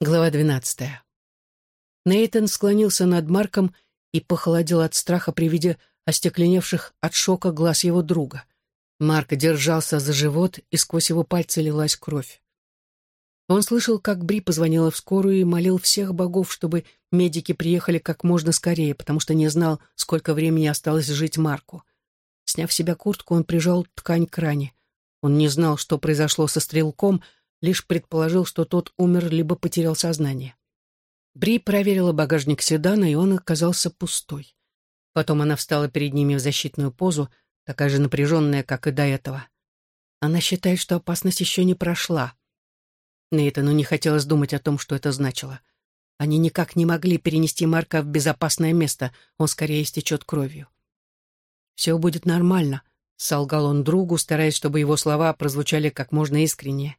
Глава двенадцатая. Нейтан склонился над Марком и похолодел от страха при виде остекленевших от шока глаз его друга. Марк держался за живот, и сквозь его пальцы лилась кровь. Он слышал, как Бри позвонила в скорую и молил всех богов, чтобы медики приехали как можно скорее, потому что не знал, сколько времени осталось жить Марку. Сняв себя куртку, он прижал ткань к ране. Он не знал, что произошло со стрелком, лишь предположил, что тот умер либо потерял сознание. Бри проверила багажник седана, и он оказался пустой. Потом она встала перед ними в защитную позу, такая же напряженная, как и до этого. Она считает, что опасность еще не прошла. Нейтану не хотелось думать о том, что это значило. Они никак не могли перенести Марка в безопасное место, он скорее истечет кровью. «Все будет нормально», — солгал он другу, стараясь, чтобы его слова прозвучали как можно искреннее.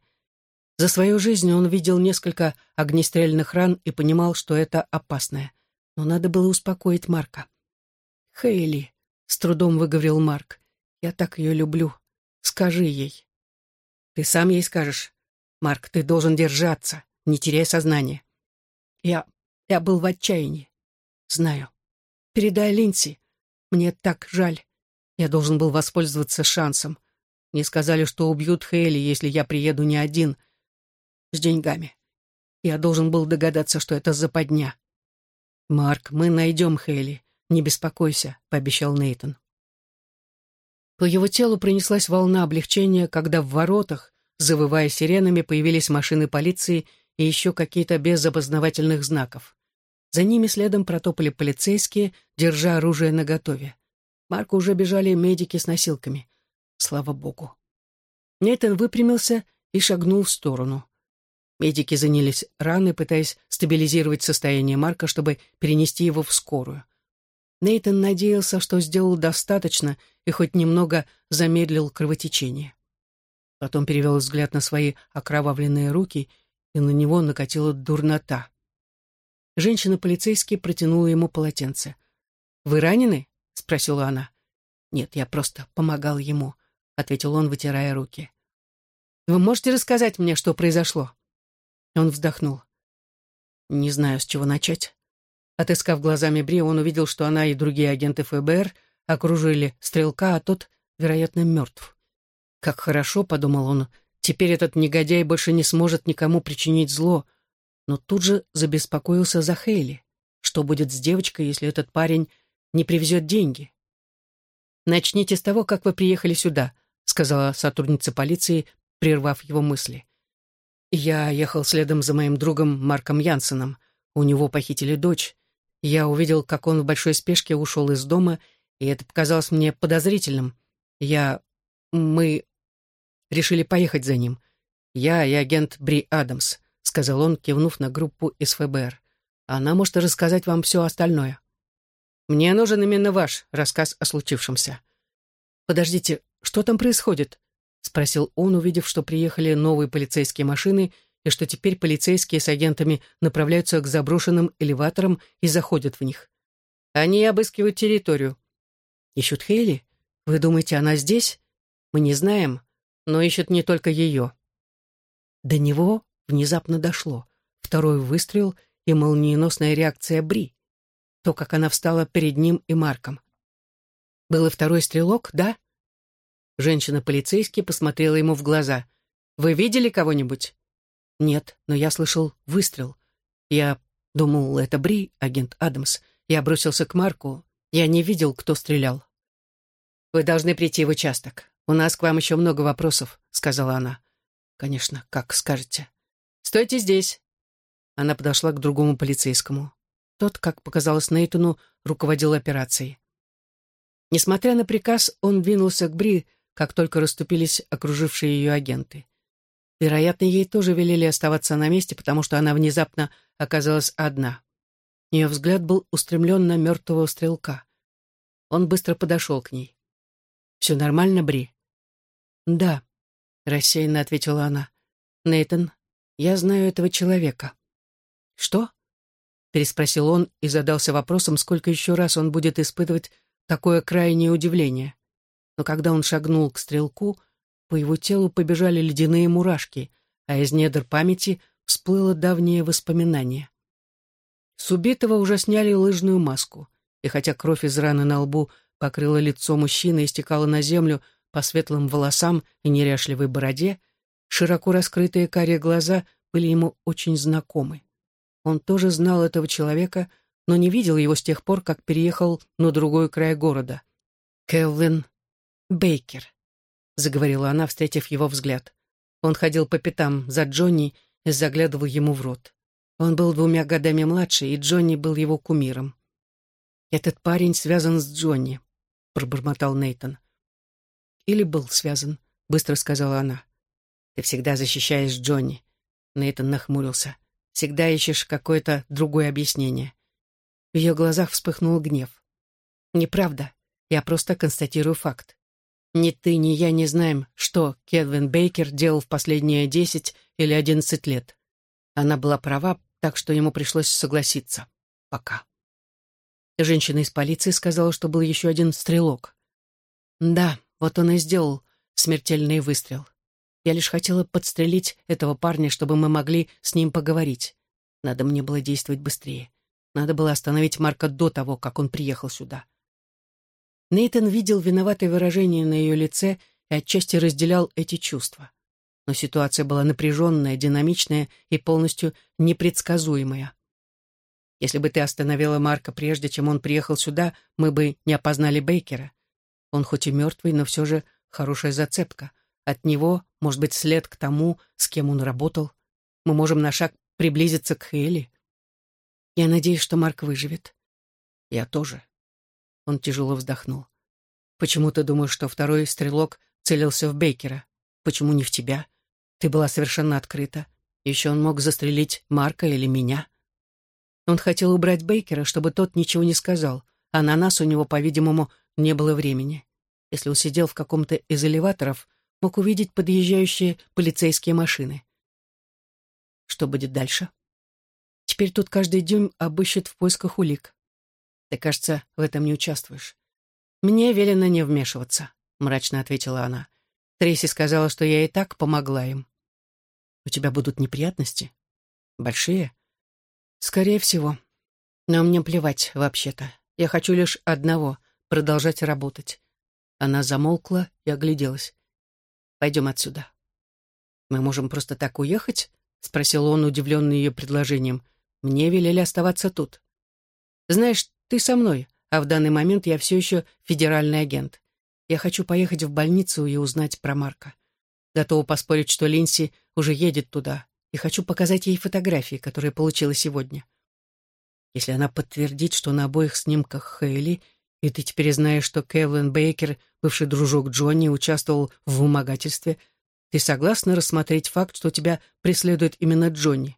За свою жизнь он видел несколько огнестрельных ран и понимал, что это опасное. Но надо было успокоить Марка. «Хейли», — с трудом выговорил Марк, — «я так ее люблю. Скажи ей». «Ты сам ей скажешь. Марк, ты должен держаться, не теряя сознание». «Я... я был в отчаянии. Знаю. Передай Линси. Мне так жаль. Я должен был воспользоваться шансом. Мне сказали, что убьют Хейли, если я приеду не один — с деньгами. Я должен был догадаться, что это западня. «Марк, мы найдем Хейли. Не беспокойся», — пообещал Нейтон. По его телу принеслась волна облегчения, когда в воротах, завывая сиренами, появились машины полиции и еще какие-то без опознавательных знаков. За ними следом протопали полицейские, держа оружие наготове. Марку уже бежали медики с носилками. Слава богу. Нейтан выпрямился и шагнул в сторону. Медики занялись раной, пытаясь стабилизировать состояние Марка, чтобы перенести его в скорую. Нейтан надеялся, что сделал достаточно и хоть немного замедлил кровотечение. Потом перевел взгляд на свои окровавленные руки, и на него накатила дурнота. Женщина-полицейский протянула ему полотенце. «Вы ранены?» — спросила она. «Нет, я просто помогал ему», — ответил он, вытирая руки. «Вы можете рассказать мне, что произошло?» Он вздохнул. Не знаю, с чего начать. Отыскав глазами Бри, он увидел, что она и другие агенты ФБР окружили стрелка, а тот, вероятно, мертв. «Как хорошо», — подумал он, — «теперь этот негодяй больше не сможет никому причинить зло». Но тут же забеспокоился за Хейли. Что будет с девочкой, если этот парень не привезет деньги? «Начните с того, как вы приехали сюда», — сказала сотрудница полиции, прервав его мысли. Я ехал следом за моим другом Марком Янсеном. У него похитили дочь. Я увидел, как он в большой спешке ушел из дома, и это показалось мне подозрительным. Я... мы... решили поехать за ним. Я и агент Бри Адамс, — сказал он, кивнув на группу из ФБР. Она может рассказать вам все остальное. Мне нужен именно ваш рассказ о случившемся. Подождите, что там происходит? — спросил он, увидев, что приехали новые полицейские машины и что теперь полицейские с агентами направляются к заброшенным элеваторам и заходят в них. Они обыскивают территорию. Ищут Хейли? Вы думаете, она здесь? Мы не знаем, но ищут не только ее. До него внезапно дошло. Второй выстрел и молниеносная реакция Бри. То, как она встала перед ним и Марком. Был и второй стрелок, да? Женщина-полицейский посмотрела ему в глаза. «Вы видели кого-нибудь?» «Нет, но я слышал выстрел. Я думал, это Бри, агент Адамс. Я бросился к Марку. Я не видел, кто стрелял». «Вы должны прийти в участок. У нас к вам еще много вопросов», — сказала она. «Конечно, как скажете». «Стойте здесь». Она подошла к другому полицейскому. Тот, как показалось Нейтону, руководил операцией. Несмотря на приказ, он двинулся к Бри, как только расступились окружившие ее агенты. Вероятно, ей тоже велели оставаться на месте, потому что она внезапно оказалась одна. Ее взгляд был устремлен на мертвого стрелка. Он быстро подошел к ней. «Все нормально, Бри?» «Да», — рассеянно ответила она. Нейтон, я знаю этого человека». «Что?» — переспросил он и задался вопросом, сколько еще раз он будет испытывать такое крайнее удивление но когда он шагнул к стрелку, по его телу побежали ледяные мурашки, а из недр памяти всплыло давнее воспоминание. С убитого уже сняли лыжную маску, и хотя кровь из раны на лбу покрыла лицо мужчины и стекала на землю по светлым волосам и неряшливой бороде, широко раскрытые карие глаза были ему очень знакомы. Он тоже знал этого человека, но не видел его с тех пор, как переехал на другой край города. «Келвин Бейкер», — заговорила она, встретив его взгляд. Он ходил по пятам за Джонни и заглядывал ему в рот. Он был двумя годами младше, и Джонни был его кумиром. «Этот парень связан с Джонни», — пробормотал Нейтон. «Или был связан», — быстро сказала она. «Ты всегда защищаешь Джонни», — Нейтон нахмурился. «Всегда ищешь какое-то другое объяснение». В ее глазах вспыхнул гнев. «Неправда. Я просто констатирую факт. Ни ты, ни я не знаем, что Кедвин Бейкер делал в последние десять или одиннадцать лет. Она была права, так что ему пришлось согласиться. Пока. Женщина из полиции сказала, что был еще один стрелок. Да, вот он и сделал смертельный выстрел. Я лишь хотела подстрелить этого парня, чтобы мы могли с ним поговорить. Надо мне было действовать быстрее. Надо было остановить Марка до того, как он приехал сюда. Нейтан видел виноватое выражение на ее лице и отчасти разделял эти чувства но ситуация была напряженная, динамичная и полностью непредсказуемая. Если бы ты остановила Марка прежде, чем он приехал сюда, мы бы не опознали Бейкера. Он хоть и мертвый, но все же хорошая зацепка. От него может быть след к тому, с кем он работал. Мы можем на шаг приблизиться к Хейли. Я надеюсь, что Марк выживет. Я тоже. Он тяжело вздохнул. Почему ты думаешь, что второй стрелок целился в Бейкера? Почему не в тебя? Ты была совершенно открыта. Еще он мог застрелить Марка или меня. Он хотел убрать Бейкера, чтобы тот ничего не сказал, а на нас у него, по-видимому, не было времени. Если он сидел в каком-то из элеваторов, мог увидеть подъезжающие полицейские машины. Что будет дальше? Теперь тут каждый дюйм обыщет в поисках улик. Ты, кажется, в этом не участвуешь. Мне велено не вмешиваться, мрачно ответила она. Трейси сказала, что я и так помогла им. У тебя будут неприятности? Большие? Скорее всего. Но мне плевать, вообще-то. Я хочу лишь одного — продолжать работать. Она замолкла и огляделась. Пойдем отсюда. Мы можем просто так уехать? Спросил он, удивленный ее предложением. Мне велели оставаться тут. Знаешь, ты со мной, а в данный момент я все еще федеральный агент. Я хочу поехать в больницу и узнать про Марка. Готова поспорить, что Линси уже едет туда, и хочу показать ей фотографии, которые получила сегодня. Если она подтвердит, что на обоих снимках Хейли, и ты теперь знаешь, что Кевин Бейкер, бывший дружок Джонни, участвовал в вымогательстве, ты согласна рассмотреть факт, что тебя преследует именно Джонни?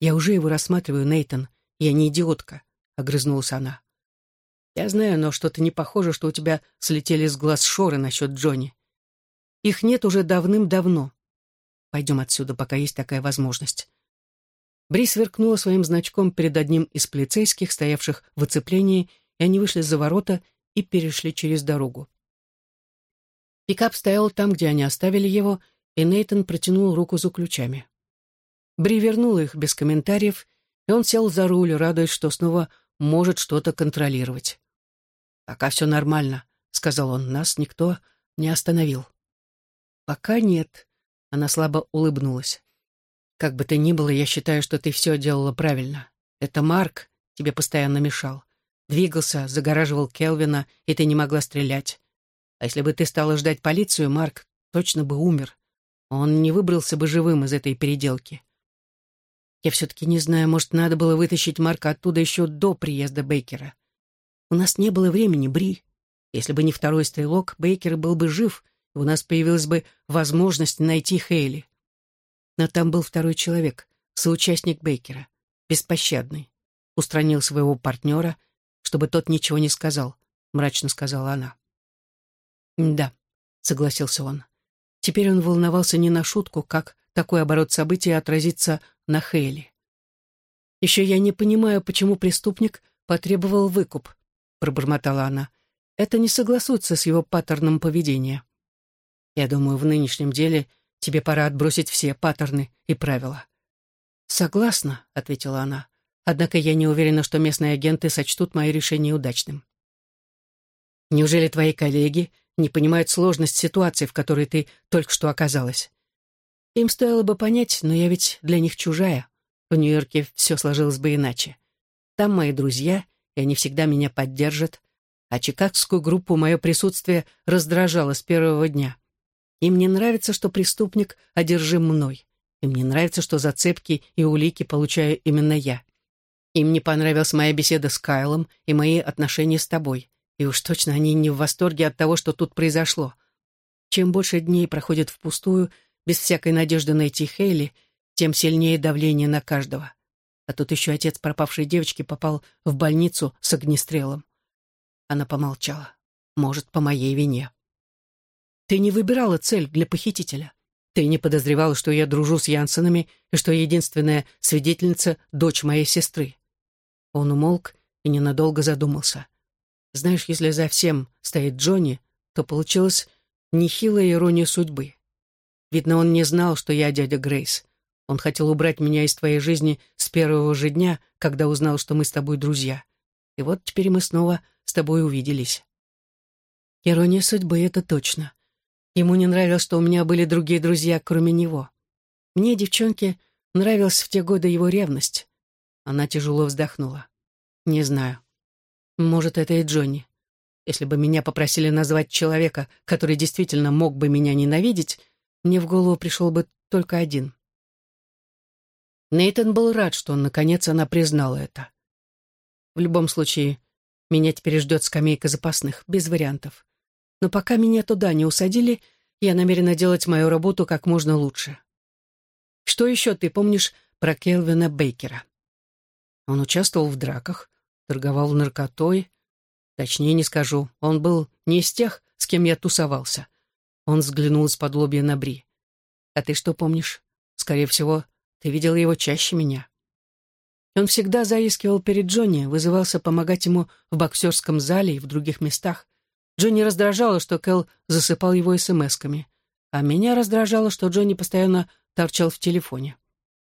Я уже его рассматриваю, Нейтон. Я не идиотка, — огрызнулась она. Я знаю, но что-то не похоже, что у тебя слетели с глаз шоры насчет Джонни. Их нет уже давным-давно. Пойдем отсюда, пока есть такая возможность. Бри сверкнула своим значком перед одним из полицейских, стоявших в оцеплении, и они вышли за ворота и перешли через дорогу. Пикап стоял там, где они оставили его, и Нейтон протянул руку за ключами. Бри вернула их без комментариев, и он сел за руль, радуясь, что снова может что-то контролировать. «Пока все нормально», — сказал он, — «нас никто не остановил». «Пока нет», — она слабо улыбнулась. «Как бы то ни было, я считаю, что ты все делала правильно. Это Марк тебе постоянно мешал. Двигался, загораживал Келвина, и ты не могла стрелять. А если бы ты стала ждать полицию, Марк точно бы умер. Он не выбрался бы живым из этой переделки. Я все-таки не знаю, может, надо было вытащить Марка оттуда еще до приезда Бейкера. У нас не было времени, Бри. Если бы не второй стрелок, Бейкер был бы жив, у нас появилась бы возможность найти Хейли. Но там был второй человек, соучастник Бейкера, беспощадный. Устранил своего партнера, чтобы тот ничего не сказал, мрачно сказала она. «Да», — согласился он. Теперь он волновался не на шутку, как такой оборот событий отразится на Хейли. «Еще я не понимаю, почему преступник потребовал выкуп», — пробормотала она. «Это не согласуется с его паттерном поведения». Я думаю, в нынешнем деле тебе пора отбросить все паттерны и правила. «Согласна», — ответила она. «Однако я не уверена, что местные агенты сочтут мое решение удачным». «Неужели твои коллеги не понимают сложность ситуации, в которой ты только что оказалась?» «Им стоило бы понять, но я ведь для них чужая. В Нью-Йорке все сложилось бы иначе. Там мои друзья, и они всегда меня поддержат. А чикагскую группу мое присутствие раздражало с первого дня. Им не нравится, что преступник одержим мной. Им не нравится, что зацепки и улики получаю именно я. Им не понравилась моя беседа с Кайлом и мои отношения с тобой. И уж точно они не в восторге от того, что тут произошло. Чем больше дней проходит впустую, без всякой надежды найти Хейли, тем сильнее давление на каждого. А тут еще отец пропавшей девочки попал в больницу с огнестрелом. Она помолчала. Может, по моей вине. Ты не выбирала цель для похитителя. Ты не подозревала, что я дружу с Янсенами и что единственная свидетельница — дочь моей сестры. Он умолк и ненадолго задумался. Знаешь, если за всем стоит Джонни, то получилась нехилая ирония судьбы. Видно, он не знал, что я дядя Грейс. Он хотел убрать меня из твоей жизни с первого же дня, когда узнал, что мы с тобой друзья. И вот теперь мы снова с тобой увиделись. Ирония судьбы — это точно. Ему не нравилось, что у меня были другие друзья, кроме него. Мне, девчонке, нравилась в те годы его ревность. Она тяжело вздохнула. Не знаю. Может, это и Джонни. Если бы меня попросили назвать человека, который действительно мог бы меня ненавидеть, мне в голову пришел бы только один. Нейтан был рад, что, наконец, она признала это. В любом случае, меня теперь ждет скамейка запасных, без вариантов. Но пока меня туда не усадили, я намерена делать мою работу как можно лучше. Что еще ты помнишь про Келвина Бейкера? Он участвовал в драках, торговал наркотой. Точнее не скажу, он был не из тех, с кем я тусовался. Он взглянул из-под лобья на Бри. «А ты что помнишь? Скорее всего, ты видела его чаще меня». Он всегда заискивал перед Джонни, вызывался помогать ему в боксерском зале и в других местах. Джонни раздражало, что Кэл засыпал его смс-ками. А меня раздражало, что Джонни постоянно торчал в телефоне.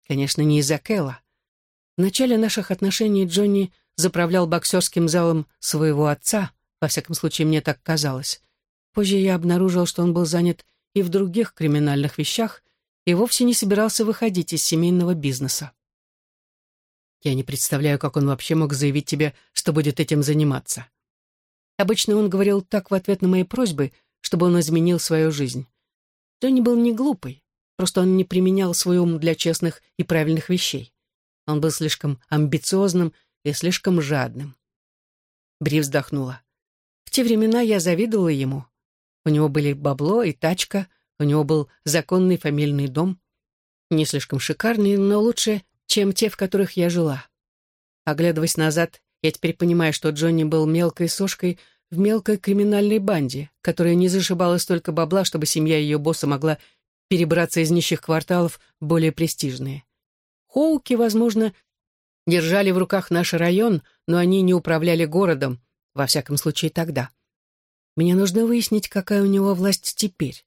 Конечно, не из-за Кэла. В начале наших отношений Джонни заправлял боксерским залом своего отца, во всяком случае, мне так казалось. Позже я обнаружил, что он был занят и в других криминальных вещах, и вовсе не собирался выходить из семейного бизнеса. Я не представляю, как он вообще мог заявить тебе, что будет этим заниматься. Обычно он говорил так в ответ на мои просьбы, чтобы он изменил свою жизнь. Джонни был не глупый, просто он не применял свой ум для честных и правильных вещей. Он был слишком амбициозным и слишком жадным. Бри вздохнула. В те времена я завидовала ему. У него были бабло и тачка, у него был законный фамильный дом. Не слишком шикарный, но лучше, чем те, в которых я жила. Оглядываясь назад, я теперь понимаю, что Джонни был мелкой сошкой в мелкой криминальной банде, которая не зашибала столько бабла, чтобы семья ее босса могла перебраться из нищих кварталов более престижные. Хоуки, возможно, держали в руках наш район, но они не управляли городом, во всяком случае тогда. Мне нужно выяснить, какая у него власть теперь.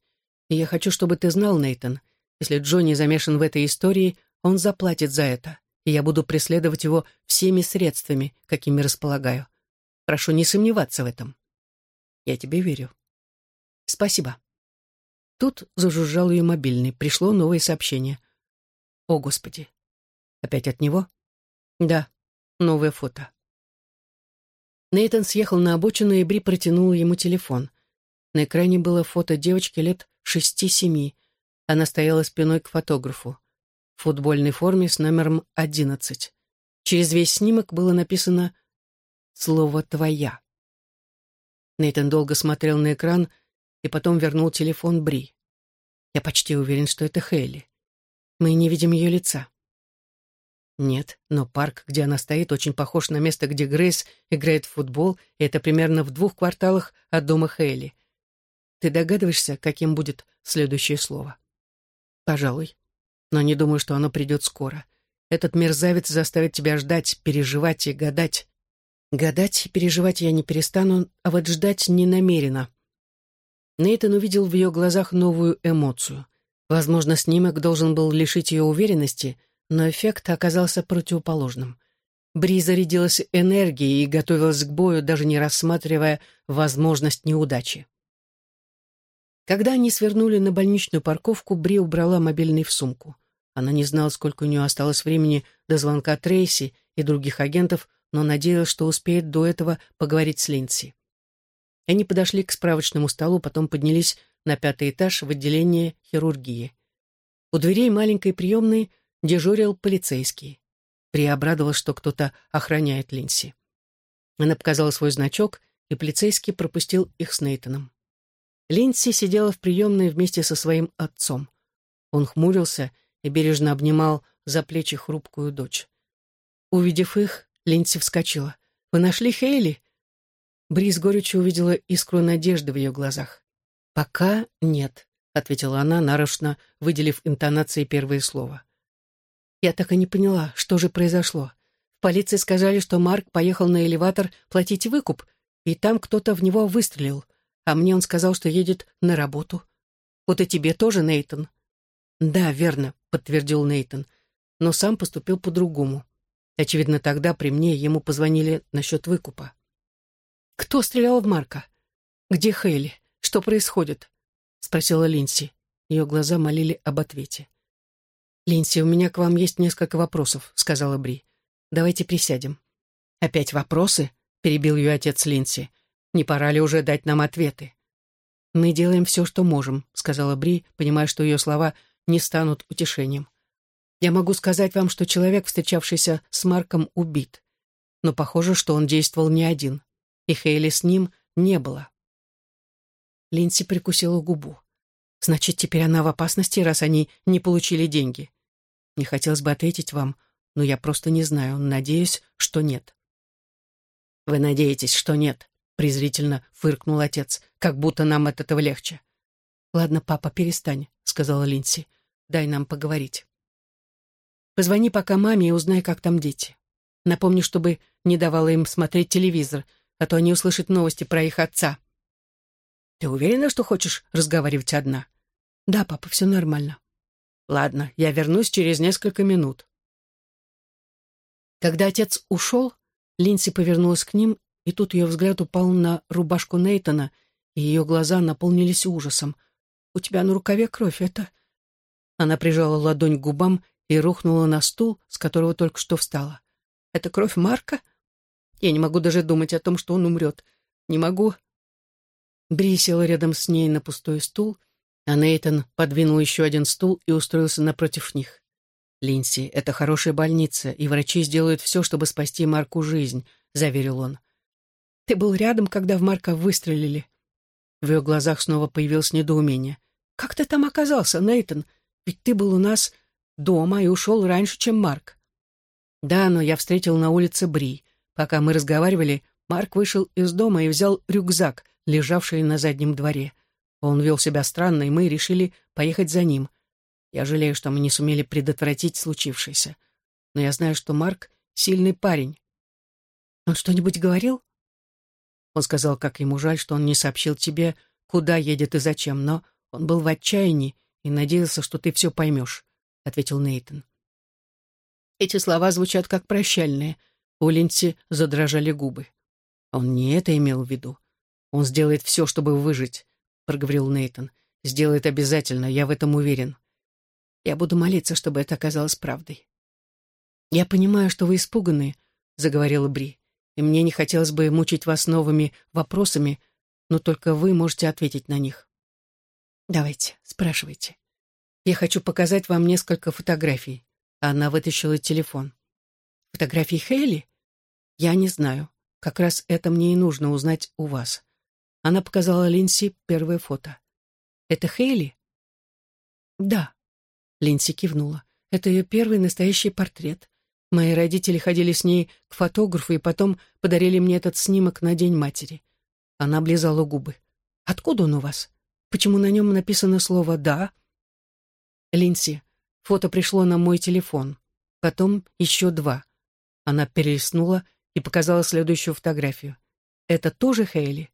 И я хочу, чтобы ты знал, Нейтон, если Джонни замешан в этой истории, он заплатит за это, и я буду преследовать его всеми средствами, какими располагаю. Прошу не сомневаться в этом. Я тебе верю. Спасибо. Тут зажужжал ее мобильный. Пришло новое сообщение. О, Господи. Опять от него? Да, новое фото. Нейтан съехал на обочину, и Бри протянула ему телефон. На экране было фото девочки лет шести-семи. Она стояла спиной к фотографу. В футбольной форме с номером одиннадцать. Через весь снимок было написано «Слово твоя». Нейтан долго смотрел на экран и потом вернул телефон Бри. Я почти уверен, что это Хейли. Мы не видим ее лица. Нет, но парк, где она стоит, очень похож на место, где Грейс играет в футбол, и это примерно в двух кварталах от дома Хейли. Ты догадываешься, каким будет следующее слово? Пожалуй. Но не думаю, что оно придет скоро. Этот мерзавец заставит тебя ждать, переживать и гадать. Гадать и переживать я не перестану, а вот ждать не намерена. Нейтан увидел в ее глазах новую эмоцию. Возможно, снимок должен был лишить ее уверенности — Но эффект оказался противоположным. Бри зарядилась энергией и готовилась к бою, даже не рассматривая возможность неудачи. Когда они свернули на больничную парковку, Бри убрала мобильный в сумку. Она не знала, сколько у нее осталось времени до звонка Трейси и других агентов, но надеялась, что успеет до этого поговорить с Линдси. Они подошли к справочному столу, потом поднялись на пятый этаж в отделение хирургии. У дверей маленькой приемной дежурил полицейский. При обрадовалась, что кто-то охраняет Линси. Она показала свой значок, и полицейский пропустил их с Нейтаном. Линси сидела в приемной вместе со своим отцом. Он хмурился и бережно обнимал за плечи хрупкую дочь. Увидев их, Линси вскочила. «Вы нашли Хейли?» Бри с увидела искру надежды в ее глазах. «Пока нет», — ответила она, нарочно выделив интонацией первое слово. «Я так и не поняла, что же произошло. В полиции сказали, что Марк поехал на элеватор платить выкуп, и там кто-то в него выстрелил, а мне он сказал, что едет на работу. Вот и тебе тоже, Нейтон. «Да, верно», — подтвердил Нейтон, но сам поступил по-другому. Очевидно, тогда при мне ему позвонили насчет выкупа. «Кто стрелял в Марка? Где Хейли? Что происходит?» — спросила Линси. Ее глаза молили об ответе. «Линси, у меня к вам есть несколько вопросов», — сказала Бри. «Давайте присядем». «Опять вопросы?» — перебил ее отец Линси. «Не пора ли уже дать нам ответы?» «Мы делаем все, что можем», — сказала Бри, понимая, что ее слова не станут утешением. «Я могу сказать вам, что человек, встречавшийся с Марком, убит. Но похоже, что он действовал не один и Хейли с ним не было. Линси прикусила губу. Значит, теперь она в опасности, раз они не получили деньги. Не хотелось бы ответить вам, но я просто не знаю, надеюсь, что нет. «Вы надеетесь, что нет?» — презрительно фыркнул отец, как будто нам от этого легче. «Ладно, папа, перестань», — сказала Линси. «Дай нам поговорить». «Позвони пока маме и узнай, как там дети. Напомни, чтобы не давала им смотреть телевизор, а то они услышат новости про их отца. Ты уверена, что хочешь разговаривать одна? Да, папа, все нормально. Ладно, я вернусь через несколько минут. Когда отец ушел, Линси повернулась к ним, и тут ее взгляд упал на рубашку Нейтона, и ее глаза наполнились ужасом. «У тебя на рукаве кровь, это...» Она прижала ладонь к губам и рухнула на стул, с которого только что встала. «Это кровь Марка?» Я не могу даже думать о том, что он умрет. Не могу. Бри села рядом с ней на пустой стул, а Нейтан подвинул еще один стул и устроился напротив них. «Линси, это хорошая больница, и врачи сделают все, чтобы спасти Марку жизнь», — заверил он. «Ты был рядом, когда в Марка выстрелили?» В ее глазах снова появилось недоумение. «Как ты там оказался, Нейтан? Ведь ты был у нас дома и ушел раньше, чем Марк». «Да, но я встретил на улице Бри. Пока мы разговаривали, Марк вышел из дома и взял рюкзак, лежавший на заднем дворе. Он вел себя странно, и мы решили поехать за ним. Я жалею, что мы не сумели предотвратить случившееся. Но я знаю, что Марк — сильный парень. Он что-нибудь говорил? Он сказал, как ему жаль, что он не сообщил тебе, куда едет и зачем, но он был в отчаянии и надеялся, что ты все поймешь, — ответил Нейтон. Эти слова звучат как прощальные — у Линдси задрожали губы. Он не это имел в виду. Он сделает все, чтобы выжить, проговорил Нейтон. Сделает обязательно, я в этом уверен. Я буду молиться, чтобы это оказалось правдой. Я понимаю, что вы испуганы, заговорила Бри, и мне не хотелось бы мучить вас новыми вопросами, но только вы можете ответить на них. Давайте, спрашивайте. Я хочу показать вам несколько фотографий. Она вытащила телефон. Фотографии Хейли? Я не знаю. Как раз это мне и нужно узнать у вас. Она показала Линси первое фото. Это Хейли? Да. Линси кивнула. Это ее первый настоящий портрет. Мои родители ходили с ней к фотографу и потом подарили мне этот снимок на День матери. Она облизала губы. «Откуда он у вас? Почему на нем написано слово «да»?» «Линси, фото пришло на мой телефон. Потом еще два. Она перелистнула и показала следующую фотографию. «Это тоже Хейли?»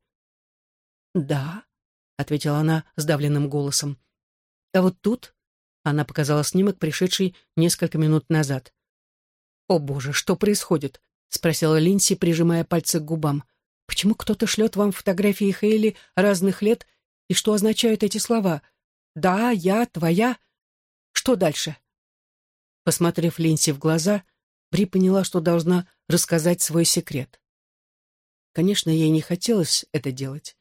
«Да», — ответила она сдавленным голосом. «А вот тут?» Она показала снимок, пришедший несколько минут назад. «О боже, что происходит?» — спросила Линси, прижимая пальцы к губам. «Почему кто-то шлет вам фотографии Хейли разных лет, и что означают эти слова? Да, я, твоя. Что дальше?» Посмотрев Линси в глаза, Бри поняла, что должна рассказать свой секрет. Конечно, ей не хотелось это делать.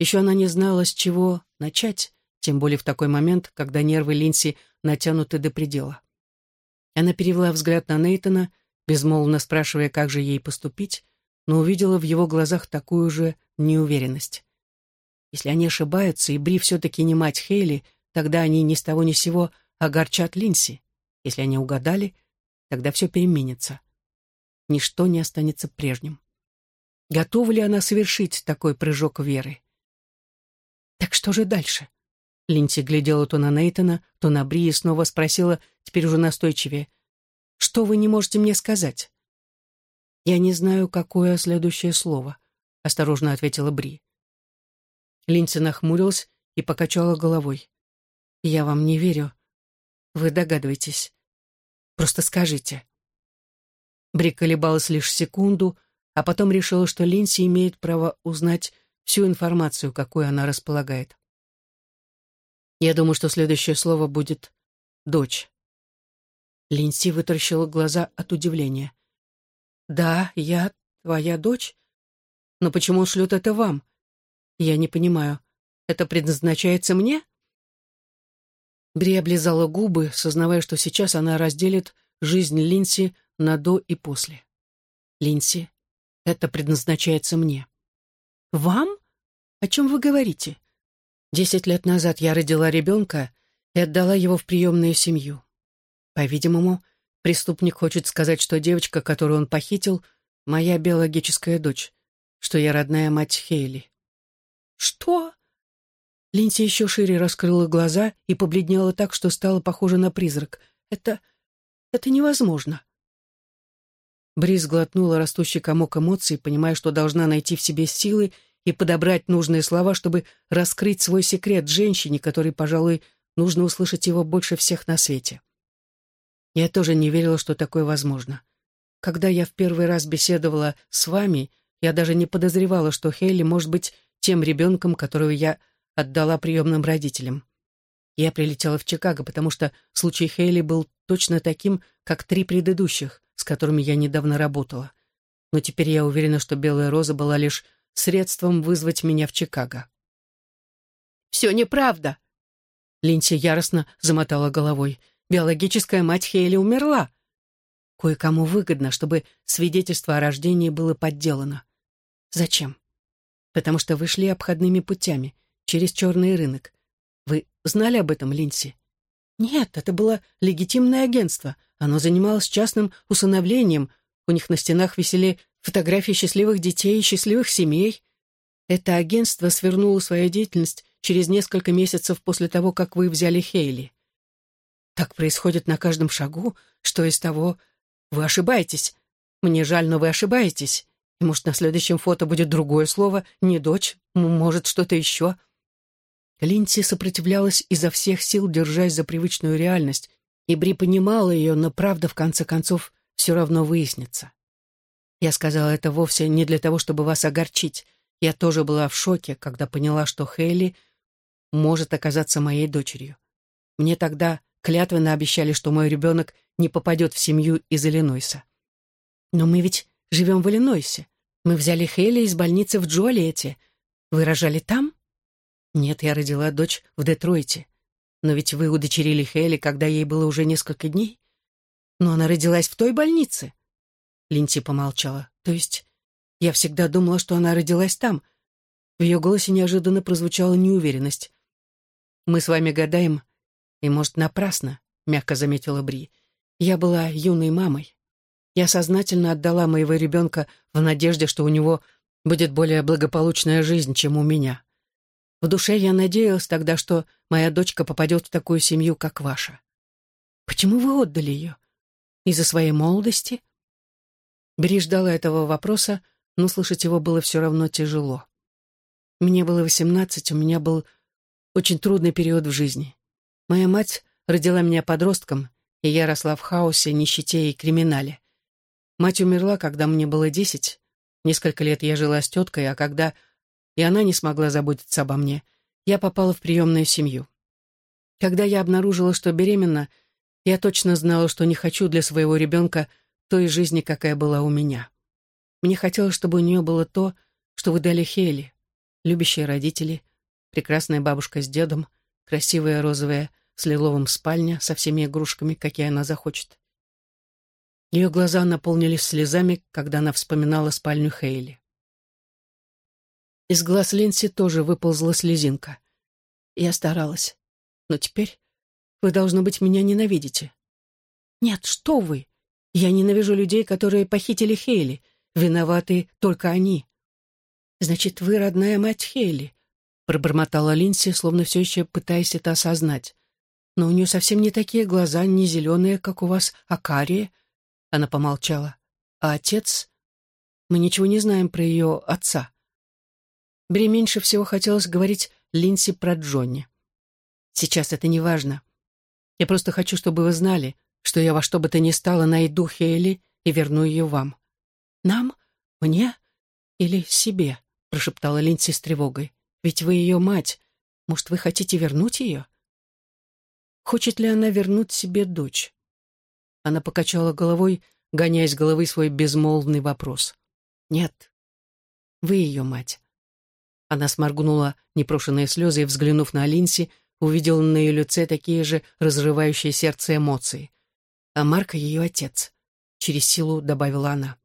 Еще она не знала, с чего начать, тем более в такой момент, когда нервы Линси натянуты до предела. Она перевела взгляд на Нейтона, безмолвно спрашивая, как же ей поступить, но увидела в его глазах такую же неуверенность. Если они ошибаются, и Бри все-таки не мать Хейли, тогда они ни с того ни сего огорчат Линси. Если они угадали, тогда все переменится. Ничто не останется прежним. Готова ли она совершить такой прыжок веры? Так что же дальше? Линси глядела то на Нейтона, то на Бри и снова спросила, теперь уже настойчивее, «Что вы не можете мне сказать?» «Я не знаю, какое следующее слово», — осторожно ответила Бри. Линси нахмурилась и покачала головой. «Я вам не верю. Вы догадываетесь. Просто скажите». Бри колебалась лишь секунду, а потом решила, что Линси имеет право узнать всю информацию, какую она располагает. Я думаю, что следующее слово будет «дочь». Линси вытаращила глаза от удивления. «Да, я твоя дочь? Но почему он шлет это вам? Я не понимаю. Это предназначается мне?» Бри облизала губы, сознавая, что сейчас она разделит жизнь Линси на «до» и «после». «Линси, это предназначается мне». «Вам? О чем вы говорите?» Десять лет назад я родила ребенка и отдала его в приемную семью. По-видимому, преступник хочет сказать, что девочка, которую он похитил, моя биологическая дочь, что я родная мать Хейли. «Что?» Линси еще шире раскрыла глаза и побледнела так, что стала похожа на призрак. «Это... это невозможно». Бриз глотнула растущий комок эмоций, понимая, что должна найти в себе силы и подобрать нужные слова, чтобы раскрыть свой секрет женщине, которой, пожалуй, нужно услышать его больше всех на свете. Я тоже не верила, что такое возможно. Когда я в первый раз беседовала с вами, я даже не подозревала, что Хейли может быть тем ребенком, которого я отдала приемным родителям. Я прилетела в Чикаго, потому что случай Хейли был точно таким, как три предыдущих, с которыми я недавно работала. Но теперь я уверена, что Белая Роза была лишь средством вызвать меня в Чикаго. «Все неправда!» Линси яростно замотала головой. «Биологическая мать Хейли умерла!» Кое-кому выгодно, чтобы свидетельство о рождении было подделано. Зачем? Потому что вы шли обходными путями, через черный рынок. Вы знали об этом, Линси? Нет, это было легитимное агентство. Оно занималось частным усыновлением. У них на стенах висели фотографии счастливых детей и счастливых семей. Это агентство свернуло свою деятельность через несколько месяцев после того, как вы взяли Хейли. Так происходит на каждом шагу, что из того вы ошибаетесь. Мне жаль, но вы ошибаетесь. И, может, на следующем фото будет другое слово, не дочь, может, что-то еще. Линси сопротивлялась изо всех сил, держась за привычную реальность, и Бри понимала ее, но правда, в конце концов, все равно выяснится. Я сказала это вовсе не для того, чтобы вас огорчить. Я тоже была в шоке, когда поняла, что Хейли может оказаться моей дочерью. Мне тогда клятвенно обещали, что мой ребенок не попадет в семью из Иллинойса. Но мы ведь живем в Иллинойсе. Мы взяли Хейли из больницы в Джуалете. Вы рожали там? Нет, я родила дочь в Детройте. Но ведь вы удочерили Хейли, когда ей было уже несколько дней. Но она родилась в той больнице. Линси помолчала. «То есть я всегда думала, что она родилась там?» В ее голосе неожиданно прозвучала неуверенность. «Мы с вами гадаем, и, может, напрасно», — мягко заметила Бри. «Я была юной мамой. Я сознательно отдала моего ребенка в надежде, что у него будет более благополучная жизнь, чем у меня. В душе я надеялась тогда, что моя дочка попадет в такую семью, как ваша. Почему вы отдали ее? Из-за своей молодости? Бри ждала этого вопроса, но слышать его было все равно тяжело. Мне было восемнадцать, у меня был очень трудный период в жизни. Моя мать родила меня подростком, и я росла в хаосе, нищете и криминале. Мать умерла, когда мне было десять. Несколько лет я жила с теткой, а когда и она не смогла заботиться обо мне, я попала в приемную семью. Когда я обнаружила, что беременна, я точно знала, что не хочу для своего ребенка той жизни, какая была у меня. Мне хотелось, чтобы у нее было то, что вы дали Хейли. Любящие родители, прекрасная бабушка с дедом, красивая розовая с лиловым спальня со всеми игрушками, какие она захочет. Ее глаза наполнились слезами, когда она вспоминала спальню Хейли. Из глаз Линси тоже выползла слезинка. Я старалась. Но теперь вы, должно быть, меня ненавидите. Нет, что вы! Я ненавижу людей, которые похитили Хейли. Виноваты только они. Значит, вы родная мать Хейли, пробормотала Линси, словно все еще пытаясь это осознать. Но у нее совсем не такие глаза, не зеленые, как у вас, а карие. Она помолчала. А отец? Мы ничего не знаем про ее отца. Бри меньше всего хотелось говорить Линси про Джонни. Сейчас это не важно. Я просто хочу, чтобы вы знали, что я во что бы то ни стало найду Хейли и верну ее вам. Нам? Мне? Или себе? прошептала Линси с тревогой. Ведь вы ее мать. Может, вы хотите вернуть ее? Хочет ли она вернуть себе дочь? Она покачала головой, гоняя из головы свой безмолвный вопрос. «Нет, вы ее мать». Она сморгнула непрошенные слезы и, взглянув на Линси, увидела на ее лице такие же разрывающие сердце эмоции. А Марка ее отец. Через силу добавила она.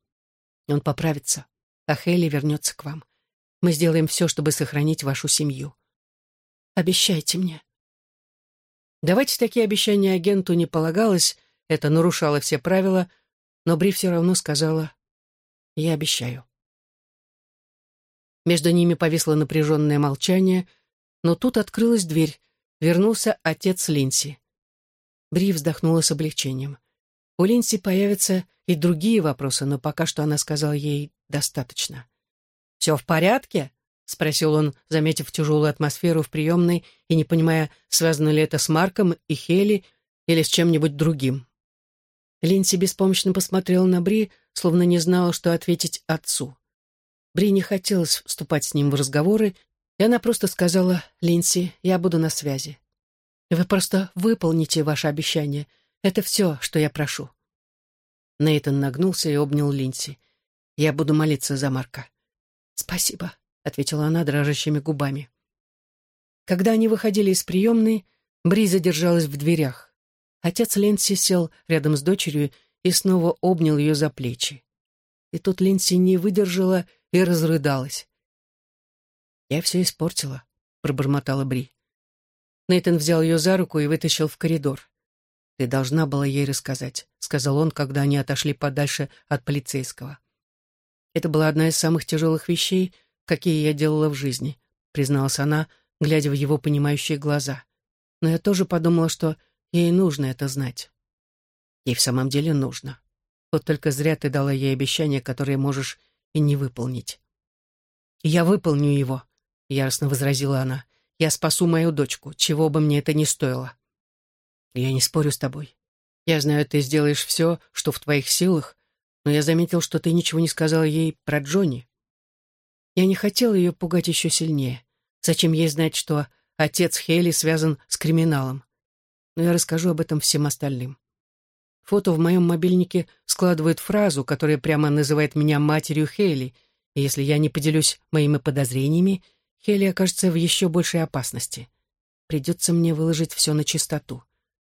Он поправится, а Хелли вернется к вам. Мы сделаем все, чтобы сохранить вашу семью. Обещайте мне. Давать такие обещания агенту не полагалось, это нарушало все правила, но Бри все равно сказала «Я обещаю». Между ними повисло напряженное молчание, но тут открылась дверь, вернулся отец Линси. Бри вздохнула с облегчением. У Линси появятся и другие вопросы, но пока что она сказала ей достаточно. «Все в порядке?» — спросил он, заметив тяжелую атмосферу в приемной и не понимая, связано ли это с Марком и Хели или с чем-нибудь другим. Линси беспомощно посмотрела на Бри, словно не знала, что ответить отцу. Бри не хотелось вступать с ним в разговоры, и она просто сказала, «Линси, я буду на связи. Вы просто выполните ваше обещание. Это все, что я прошу». Нейтан нагнулся и обнял Линси. «Я буду молиться за Марка». «Спасибо», — ответила она дрожащими губами. Когда они выходили из приемной, Бри задержалась в дверях. Отец Линси сел рядом с дочерью и снова обнял ее за плечи. И тут Линси не выдержала и разрыдалась. «Я все испортила», — пробормотала Бри. Нейтан взял ее за руку и вытащил в коридор. «Ты должна была ей рассказать», — сказал он, когда они отошли подальше от полицейского. «Это была одна из самых тяжелых вещей, какие я делала в жизни», — призналась она, глядя в его понимающие глаза. «Но я тоже подумала, что Ей нужно это знать. Ей в самом деле нужно. Вот только зря ты дала ей обещание, которое можешь и не выполнить. «Я выполню его», — яростно возразила она. «Я спасу мою дочку, чего бы мне это ни стоило». «Я не спорю с тобой. Я знаю, ты сделаешь все, что в твоих силах, но я заметил, что ты ничего не сказала ей про Джонни. Я не хотела ее пугать еще сильнее. Зачем ей знать, что отец Хейли связан с криминалом? но я расскажу об этом всем остальным. Фото в моем мобильнике складывает фразу, которая прямо называет меня матерью Хейли, и если я не поделюсь моими подозрениями, Хейли окажется в еще большей опасности. Придется мне выложить все на чистоту.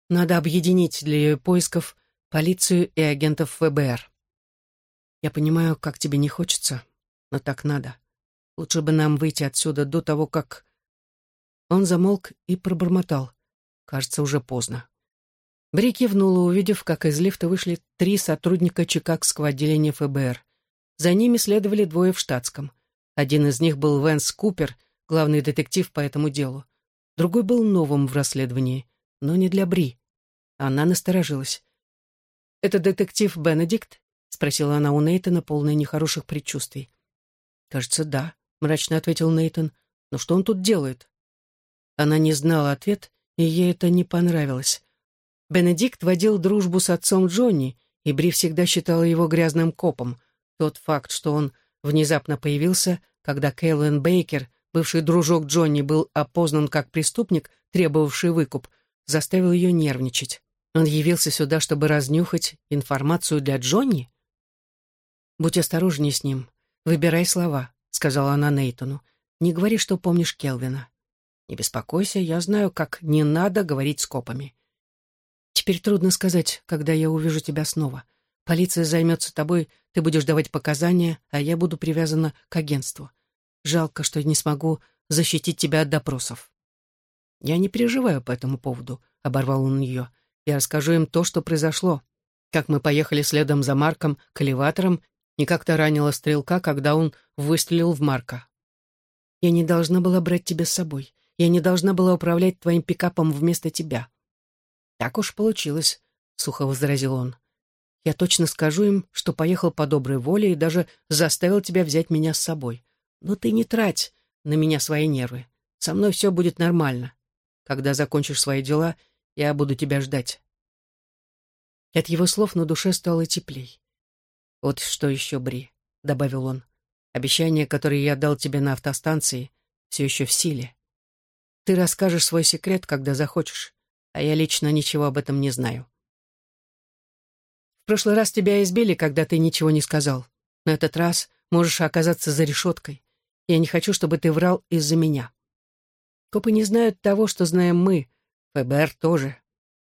Надо объединить для ее поисков полицию и агентов ФБР. Я понимаю, как тебе не хочется, но так надо. Лучше бы нам выйти отсюда до того, как... Он замолк и пробормотал. Кажется, уже поздно. Бри кивнула, увидев, как из лифта вышли три сотрудника Чикагского отделения ФБР. За ними следовали двое в штатском. Один из них был Вэнс Купер, главный детектив по этому делу. Другой был новым в расследовании, но не для Бри. Она насторожилась. «Это детектив Бенедикт?» — спросила она у Нейтана, полная нехороших предчувствий. «Кажется, да», — мрачно ответил Нейтан. «Но что он тут делает?» Она не знала ответ и ей это не понравилось. Бенедикт водил дружбу с отцом Джонни, и Бри всегда считала его грязным копом. Тот факт, что он внезапно появился, когда Кейлен Бейкер, бывший дружок Джонни, был опознан как преступник, требовавший выкуп, заставил ее нервничать. Он явился сюда, чтобы разнюхать информацию для Джонни? «Будь осторожней с ним. Выбирай слова», — сказала она Нейтону. «Не говори, что помнишь Келвина. Не беспокойся, я знаю, как не надо говорить с копами. Теперь трудно сказать, когда я увижу тебя снова. Полиция займется тобой, ты будешь давать показания, а я буду привязана к агентству. Жалко, что не смогу защитить тебя от допросов». «Я не переживаю по этому поводу», — оборвал он ее. «Я расскажу им то, что произошло. Как мы поехали следом за Марком к элеваторам, и как то ранила стрелка, когда он выстрелил в Марка. Я не должна была брать тебя с собой. Я не должна была управлять твоим пикапом вместо тебя. Так уж получилось, — сухо возразил он. Я точно скажу им, что поехал по доброй воле и даже заставил тебя взять меня с собой. Но ты не трать на меня свои нервы. Со мной все будет нормально. Когда закончишь свои дела, я буду тебя ждать. От его слов на душе стало теплей. «Вот что еще, Бри», — добавил он. «Обещание, которое я дал тебе на автостанции, все еще в силе. Ты расскажешь свой секрет, когда захочешь, а я лично ничего об этом не знаю». «В прошлый раз тебя избили, когда ты ничего не сказал. На этот раз можешь оказаться за решеткой. Я не хочу, чтобы ты врал из-за меня». Копы не знают того, что знаем мы. ФБР тоже.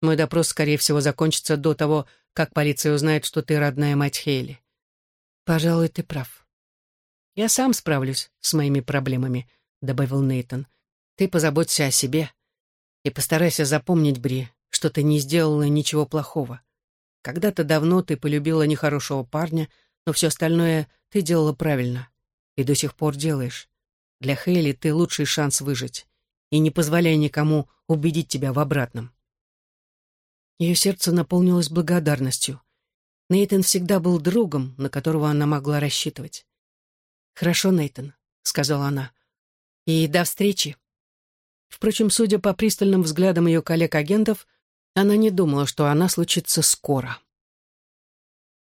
Мой допрос, скорее всего, закончится до того, как полиция узнает, что ты родная мать Хейли. Пожалуй, ты прав. Я сам справлюсь с моими проблемами, добавил Нейтон. Ты позаботься о себе и постарайся запомнить, Бри, что ты не сделала ничего плохого. Когда-то давно ты полюбила нехорошего парня, но все остальное ты делала правильно и до сих пор делаешь. Для Хейли ты лучший шанс выжить и не позволяй никому убедить тебя в обратном. Ее сердце наполнилось благодарностью. Нейтан всегда был другом, на которого она могла рассчитывать. «Хорошо, Нейтан», — сказала она. «И до встречи». Впрочем, судя по пристальным взглядам ее коллег-агентов, она не думала, что она случится скоро.